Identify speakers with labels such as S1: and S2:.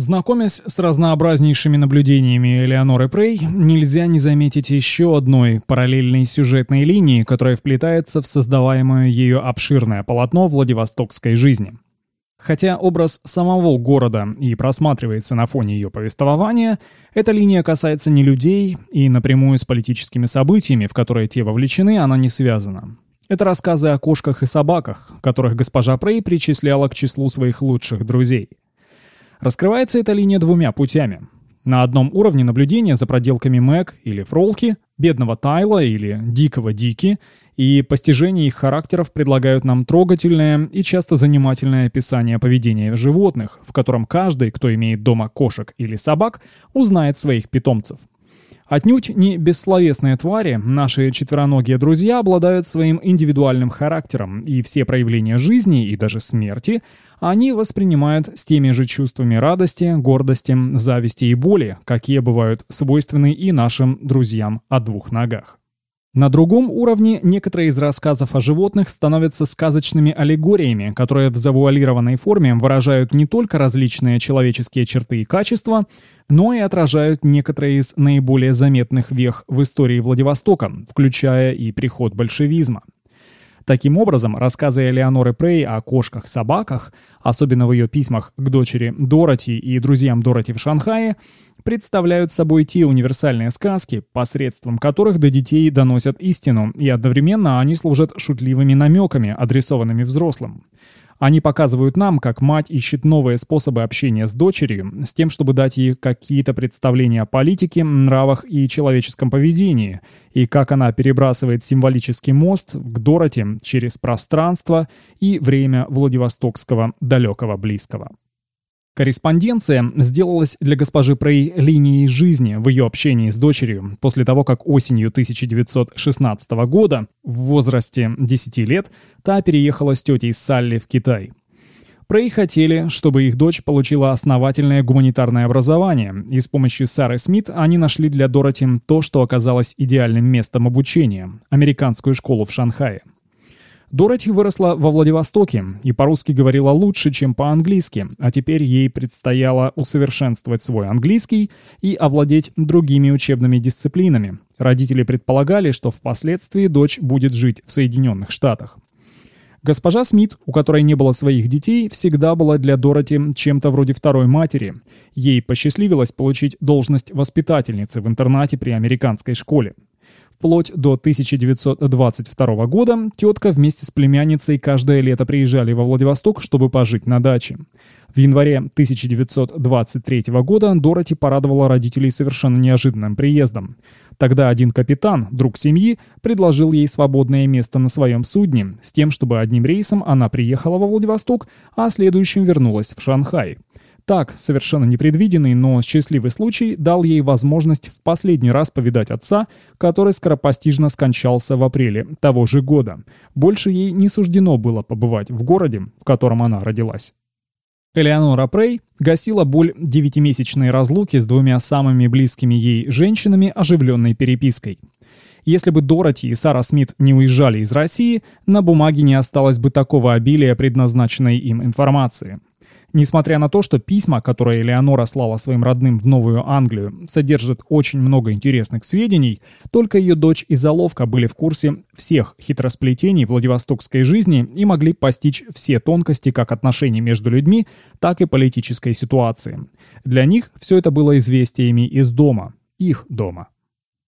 S1: Знакомясь с разнообразнейшими наблюдениями Элеоноры Прей, нельзя не заметить еще одной параллельной сюжетной линии, которая вплетается в создаваемое ее обширное полотно Владивостокской жизни. Хотя образ самого города и просматривается на фоне ее повествования, эта линия касается не людей и напрямую с политическими событиями, в которые те вовлечены, она не связана. Это рассказы о кошках и собаках, которых госпожа Прей причисляла к числу своих лучших друзей – Раскрывается эта линия двумя путями. На одном уровне наблюдения за проделками Мэг или Фролки, бедного Тайла или дикого Дики, и постижение их характеров предлагают нам трогательное и часто занимательное описание поведения животных, в котором каждый, кто имеет дома кошек или собак, узнает своих питомцев. Отнюдь не бессловесные твари, наши четвероногие друзья обладают своим индивидуальным характером, и все проявления жизни и даже смерти они воспринимают с теми же чувствами радости, гордости, зависти и боли, какие бывают свойственны и нашим друзьям о двух ногах. На другом уровне некоторые из рассказов о животных становятся сказочными аллегориями, которые в завуалированной форме выражают не только различные человеческие черты и качества, но и отражают некоторые из наиболее заметных вех в истории Владивостока, включая и приход большевизма. Таким образом, рассказы Элеоноры Прей о кошках-собаках, особенно в ее письмах к дочери Дороти и друзьям Дороти в Шанхае, представляют собой те универсальные сказки, посредством которых до детей доносят истину, и одновременно они служат шутливыми намеками, адресованными взрослым. Они показывают нам, как мать ищет новые способы общения с дочерью, с тем, чтобы дать ей какие-то представления о политике, нравах и человеческом поведении, и как она перебрасывает символический мост к Дороти через пространство и время Владивостокского далекого близкого. Корреспонденция сделалась для госпожи Прей линией жизни в ее общении с дочерью после того, как осенью 1916 года, в возрасте 10 лет, та переехала с тетей Салли в Китай. Прей хотели, чтобы их дочь получила основательное гуманитарное образование, и с помощью Сары Смит они нашли для Дороти то, что оказалось идеальным местом обучения – американскую школу в Шанхае. Дороти выросла во Владивостоке и по-русски говорила лучше, чем по-английски, а теперь ей предстояло усовершенствовать свой английский и овладеть другими учебными дисциплинами. Родители предполагали, что впоследствии дочь будет жить в Соединенных Штатах. Госпожа Смит, у которой не было своих детей, всегда была для Дороти чем-то вроде второй матери. Ей посчастливилось получить должность воспитательницы в интернате при американской школе. Вплоть до 1922 года тетка вместе с племянницей каждое лето приезжали во Владивосток, чтобы пожить на даче. В январе 1923 года Дороти порадовала родителей совершенно неожиданным приездом. Тогда один капитан, друг семьи, предложил ей свободное место на своем судне, с тем, чтобы одним рейсом она приехала во Владивосток, а следующим вернулась в Шанхай. Так, совершенно непредвиденный, но счастливый случай дал ей возможность в последний раз повидать отца, который скоропостижно скончался в апреле того же года. Больше ей не суждено было побывать в городе, в котором она родилась. Элеонора Прей гасила боль девятимесячной разлуки с двумя самыми близкими ей женщинами оживленной перепиской. Если бы Дороти и Сара Смит не уезжали из России, на бумаге не осталось бы такого обилия предназначенной им информации. Несмотря на то, что письма, которые Элеонора слала своим родным в Новую Англию, содержат очень много интересных сведений, только ее дочь и заловка были в курсе всех хитросплетений Владивостокской жизни и могли постичь все тонкости как отношений между людьми, так и политической ситуации. Для них все это было известиями из дома, их дома.